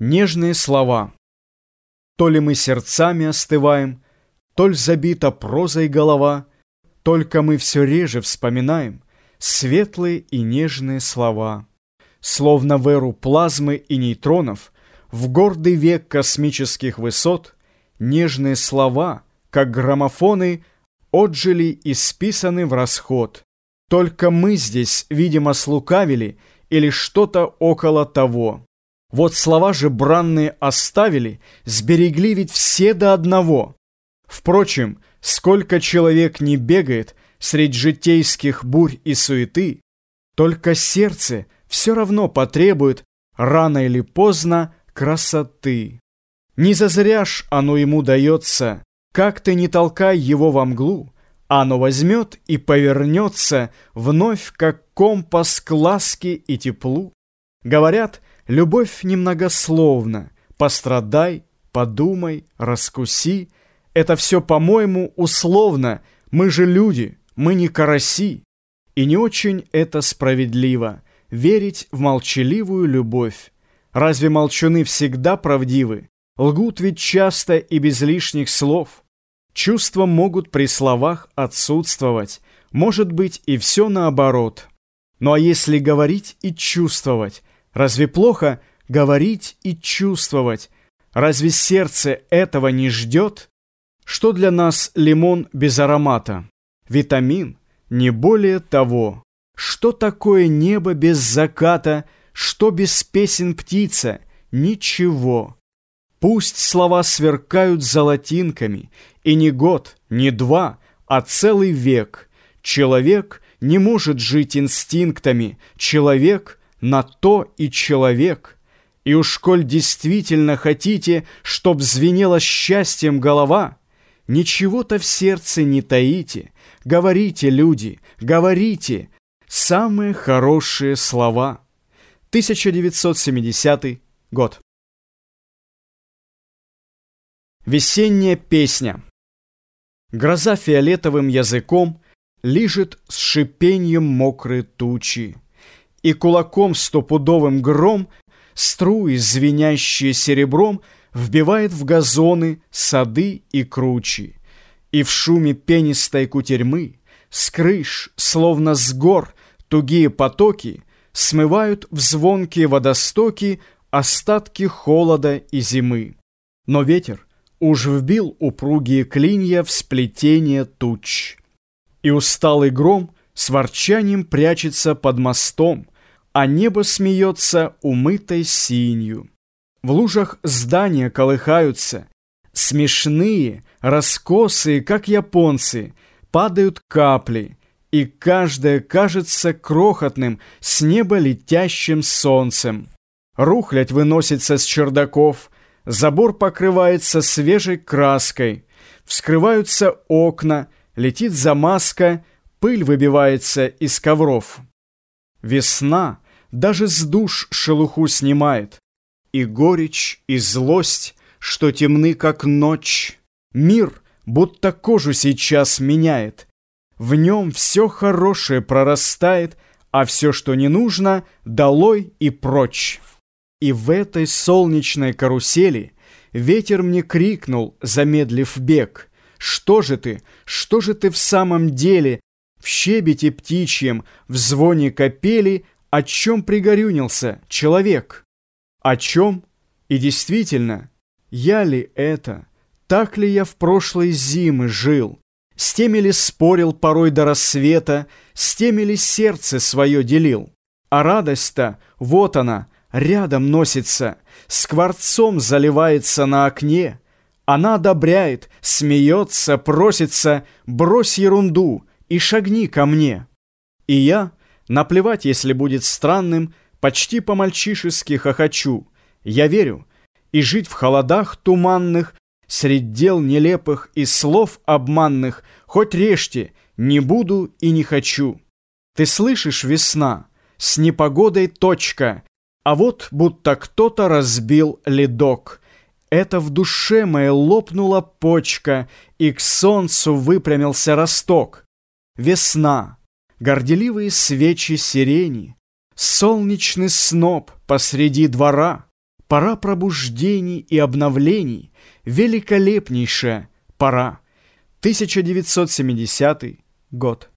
Нежные слова. То ли мы сердцами остываем, То ли забита прозой голова, Только мы все реже вспоминаем Светлые и нежные слова. Словно в эру плазмы и нейтронов, В гордый век космических высот, Нежные слова, как граммофоны, Отжили и списаны в расход. Только мы здесь, видимо, слукавили Или что-то около того. Вот слова же бранные оставили, сберегли ведь все до одного. Впрочем, сколько человек не бегает средь житейских бурь и суеты, только сердце все равно потребует рано или поздно красоты. Не зазря ж оно ему дается, как ты не толкай его во мглу, оно возьмет и повернется вновь, как компас к ласке и теплу. Говорят, Любовь немногословна. Пострадай, подумай, раскуси. Это все, по-моему, условно. Мы же люди, мы не караси. И не очень это справедливо Верить в молчаливую любовь. Разве молчуны всегда правдивы? Лгут ведь часто и без лишних слов. Чувства могут при словах отсутствовать. Может быть и все наоборот. Ну а если говорить и чувствовать, Разве плохо говорить и чувствовать? Разве сердце этого не ждет? Что для нас лимон без аромата? Витамин, не более того. Что такое небо без заката? Что без песен птица? Ничего. Пусть слова сверкают золотинками, и не год, не два, а целый век. Человек не может жить инстинктами, человек на то и человек. И уж коль действительно хотите, чтоб звенела счастьем голова, ничего-то в сердце не таите, говорите, люди, говорите самые хорошие слова. 1970 год. Весенняя песня. Гроза фиолетовым языком лижет с шипением мокрые тучи и кулаком стопудовым гром струи, звенящие серебром, вбивает в газоны, сады и кручи. И в шуме пенистой кутерьмы с крыш, словно с гор, тугие потоки смывают в звонкие водостоки остатки холода и зимы. Но ветер уж вбил упругие клинья в сплетение туч. И усталый гром с ворчанием прячется под мостом, а небо смеется умытой синью. В лужах здания колыхаются, смешные, раскосые, как японцы, падают капли, и каждая кажется крохотным, с неба летящим солнцем. Рухлядь выносится с чердаков, забор покрывается свежей краской, вскрываются окна, летит замазка, пыль выбивается из ковров. Весна даже с душ шелуху снимает, И горечь, и злость, что темны, как ночь. Мир будто кожу сейчас меняет, В нем все хорошее прорастает, А все, что не нужно, долой и прочь. И в этой солнечной карусели Ветер мне крикнул, замедлив бег, «Что же ты, что же ты в самом деле в щебете птичьем, в звоне капели, о чем пригорюнился человек? О чем? И действительно, я ли это? Так ли я в прошлой зимы жил? С теми ли спорил порой до рассвета, с теми ли сердце свое делил? А радость-то, вот она, рядом носится, скворцом заливается на окне. Она одобряет, смеется, просится, брось ерунду, и шагни ко мне. И я, наплевать, если будет странным, почти по-мальчишески хохочу. Я верю, и жить в холодах туманных, средь дел нелепых и слов обманных, хоть режьте, не буду и не хочу. Ты слышишь, весна, с непогодой точка, а вот будто кто-то разбил ледок. Это в душе моей лопнула почка, и к солнцу выпрямился росток. Весна, горделивые свечи сирени, Солнечный сноп посреди двора, Пора пробуждений и обновлений, великолепнейшая пора. 1970 год.